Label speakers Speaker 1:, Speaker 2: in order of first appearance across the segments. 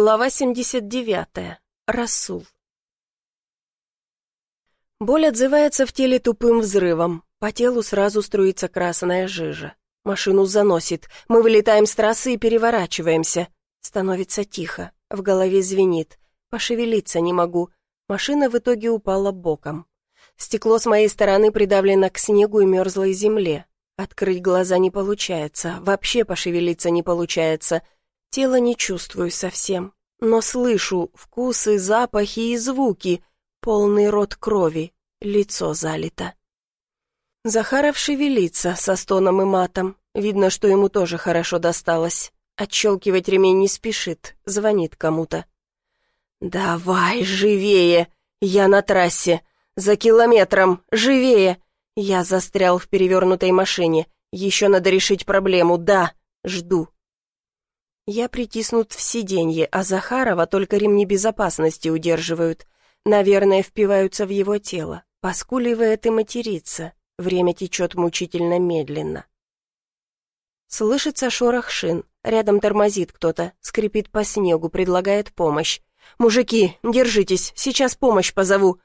Speaker 1: Глава 79. Расул. Боль отзывается в теле тупым взрывом. По телу сразу струится красная жижа. Машину заносит. Мы вылетаем с трассы и переворачиваемся. Становится тихо. В голове звенит. Пошевелиться не могу. Машина в итоге упала боком. Стекло с моей стороны придавлено к снегу и мерзлой земле. Открыть глаза не получается. Вообще пошевелиться не получается. Тело не чувствую совсем, но слышу вкусы, запахи и звуки, полный рот крови, лицо залито. Захаров шевелится со стоном и матом. Видно, что ему тоже хорошо досталось. Отщелкивать ремень не спешит, звонит кому-то. «Давай, живее! Я на трассе! За километром! Живее!» Я застрял в перевернутой машине. Еще надо решить проблему, да, жду. Я притиснут в сиденье, а Захарова только ремни безопасности удерживают. Наверное, впиваются в его тело. Поскуливает и матерится. Время течет мучительно медленно. Слышится шорох шин. Рядом тормозит кто-то, скрипит по снегу, предлагает помощь. «Мужики, держитесь, сейчас помощь позову».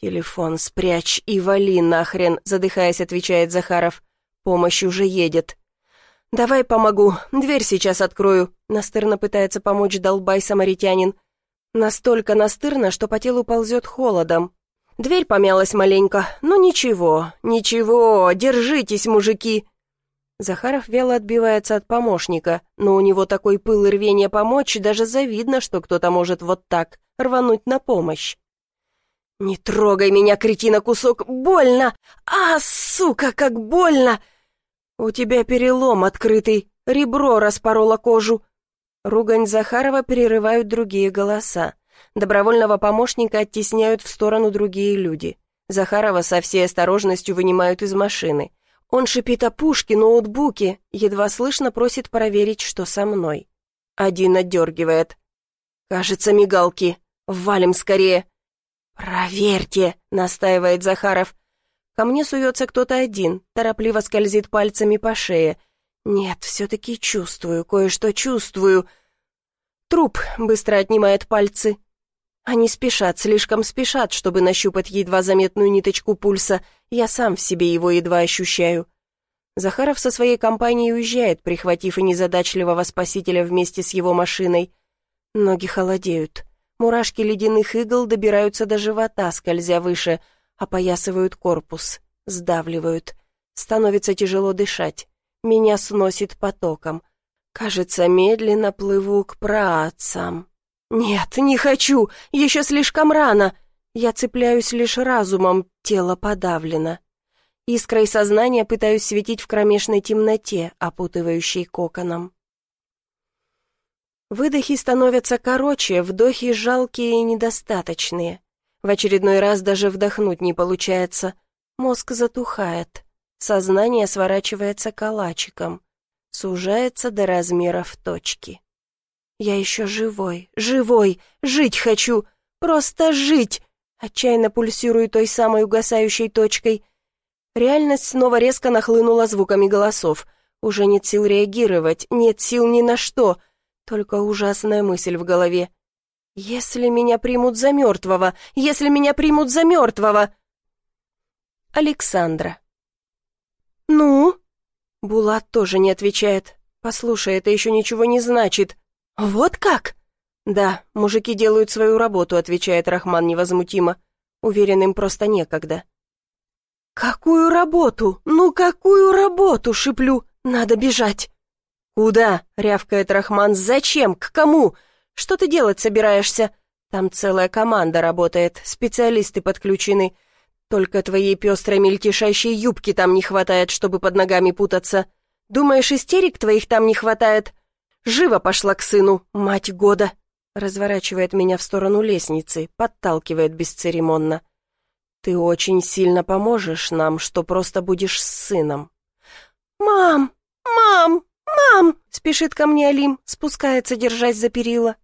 Speaker 1: «Телефон спрячь и вали нахрен», задыхаясь, отвечает Захаров. «Помощь уже едет». «Давай помогу, дверь сейчас открою», — настырно пытается помочь долбай-самаритянин. Настолько настырно, что по телу ползет холодом. Дверь помялась маленько, но ничего, ничего, держитесь, мужики. Захаров вяло отбивается от помощника, но у него такой пыл и рвение помочь, даже завидно, что кто-то может вот так рвануть на помощь. «Не трогай меня, кретина, кусок! Больно! А, сука, как больно!» «У тебя перелом открытый, ребро распороло кожу». Ругань Захарова перерывают другие голоса. Добровольного помощника оттесняют в сторону другие люди. Захарова со всей осторожностью вынимают из машины. Он шипит о пушке, ноутбуке, едва слышно просит проверить, что со мной. Один отдергивает. «Кажется, мигалки. Валим скорее». «Проверьте», — настаивает Захаров. Ко мне суется кто-то один, торопливо скользит пальцами по шее. Нет, все-таки чувствую, кое-что чувствую. Труп быстро отнимает пальцы. Они спешат, слишком спешат, чтобы нащупать едва заметную ниточку пульса. Я сам в себе его едва ощущаю. Захаров со своей компанией уезжает, прихватив и незадачливого спасителя вместе с его машиной. Ноги холодеют. Мурашки ледяных игл добираются до живота, скользя выше — опоясывают корпус, сдавливают. Становится тяжело дышать. Меня сносит потоком. Кажется, медленно плыву к праотцам. Нет, не хочу, еще слишком рано. Я цепляюсь лишь разумом, тело подавлено. Искрой сознания пытаюсь светить в кромешной темноте, опутывающей коконом. Выдохи становятся короче, вдохи жалкие и недостаточные. В очередной раз даже вдохнуть не получается. Мозг затухает. Сознание сворачивается калачиком. Сужается до размеров точки. Я еще живой, живой, жить хочу, просто жить. Отчаянно пульсирую той самой угасающей точкой. Реальность снова резко нахлынула звуками голосов. Уже нет сил реагировать, нет сил ни на что. Только ужасная мысль в голове. «Если меня примут за мертвого! Если меня примут за мертвого!» Александра. «Ну?» Булат тоже не отвечает. «Послушай, это еще ничего не значит». «Вот как?» «Да, мужики делают свою работу», — отвечает Рахман невозмутимо. Уверен, им просто некогда. «Какую работу? Ну, какую работу?» — шиплю. «Надо бежать». «Куда?» — рявкает Рахман. «Зачем? К кому? Что ты делать собираешься? Там целая команда работает, специалисты подключены. Только твоей пестрой мельтешащей юбки там не хватает, чтобы под ногами путаться. Думаешь, истерик твоих там не хватает? Живо пошла к сыну, мать года!» Разворачивает меня в сторону лестницы, подталкивает бесцеремонно. «Ты очень сильно поможешь нам, что просто будешь с сыном». «Мам! Мам! Мам!» — спешит ко мне Алим, спускается, держась за перила.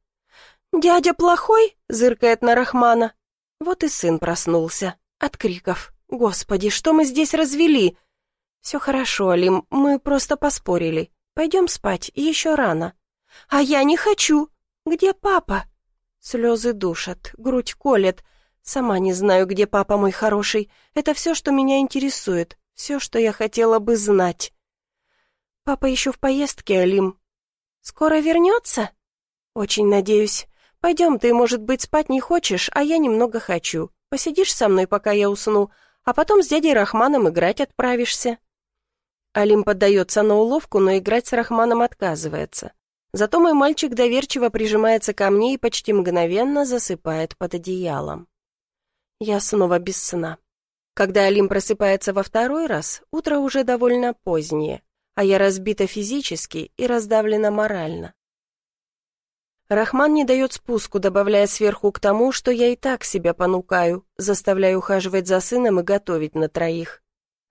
Speaker 1: «Дядя плохой?» — зыркает на Рахмана. Вот и сын проснулся. От криков. «Господи, что мы здесь развели?» «Все хорошо, Алим, мы просто поспорили. Пойдем спать, еще рано». «А я не хочу!» Где папа?» Слезы душат, грудь колет. Сама не знаю, где папа мой хороший. Это все, что меня интересует, все, что я хотела бы знать. Папа еще в поездке, Алим. Скоро вернется? Очень надеюсь. Пойдем, ты, может быть, спать не хочешь, а я немного хочу. Посидишь со мной, пока я усну, а потом с дядей Рахманом играть отправишься. Алим поддается на уловку, но играть с Рахманом отказывается. Зато мой мальчик доверчиво прижимается ко мне и почти мгновенно засыпает под одеялом. Я снова без сна. Когда Алим просыпается во второй раз, утро уже довольно позднее, а я разбита физически и раздавлена морально. Рахман не дает спуску, добавляя сверху к тому, что я и так себя понукаю, заставляю ухаживать за сыном и готовить на троих.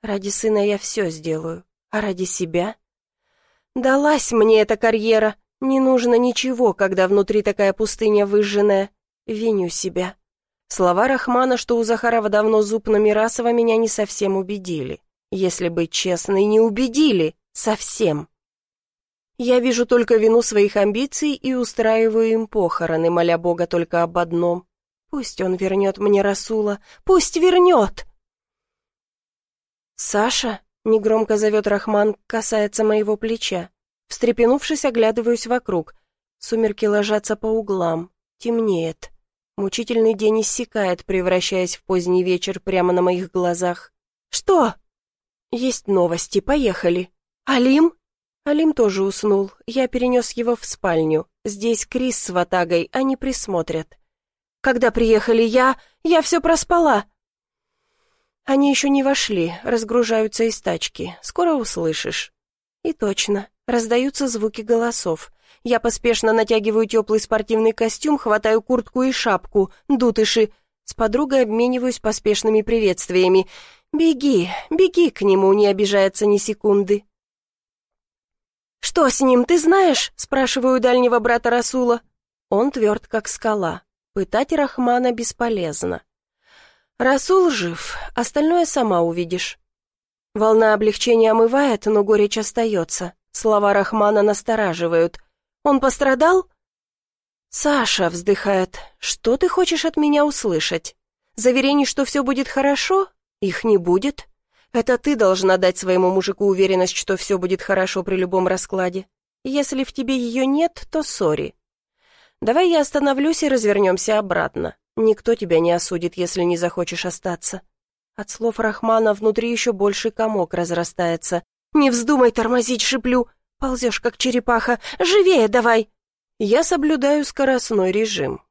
Speaker 1: Ради сына я все сделаю, а ради себя? Далась мне эта карьера, не нужно ничего, когда внутри такая пустыня выжженная. Виню себя. Слова Рахмана, что у Захарова давно зуб на Мирасова, меня не совсем убедили. Если быть честной, не убедили. Совсем. Я вижу только вину своих амбиций и устраиваю им похороны, моля Бога только об одном. Пусть он вернет мне Расула. Пусть вернет! «Саша?» — негромко зовет Рахман, касается моего плеча. Встрепенувшись, оглядываюсь вокруг. Сумерки ложатся по углам. Темнеет. Мучительный день иссякает, превращаясь в поздний вечер прямо на моих глазах. «Что?» «Есть новости, поехали». «Алим?» Алим тоже уснул. Я перенес его в спальню. Здесь Крис с Ватагой, они присмотрят. Когда приехали я, я все проспала. Они еще не вошли, разгружаются из тачки. Скоро услышишь. И точно. Раздаются звуки голосов. Я поспешно натягиваю теплый спортивный костюм, хватаю куртку и шапку, дутыши. С подругой обмениваюсь поспешными приветствиями. «Беги, беги к нему», не обижается ни секунды. «Что с ним, ты знаешь?» — спрашиваю дальнего брата Расула. Он тверд, как скала. Пытать Рахмана бесполезно. «Расул жив, остальное сама увидишь». Волна облегчения омывает, но горечь остается. Слова Рахмана настораживают. «Он пострадал?» «Саша», — вздыхает, — «что ты хочешь от меня услышать? Заверений, что все будет хорошо? Их не будет. Это ты должна дать своему мужику уверенность, что все будет хорошо при любом раскладе. Если в тебе ее нет, то сори. Давай я остановлюсь и развернемся обратно. Никто тебя не осудит, если не захочешь остаться». От слов Рахмана внутри еще больше комок разрастается. «Не вздумай тормозить, шиплю! Ползешь, как черепаха! Живее давай!» Я соблюдаю скоростной режим.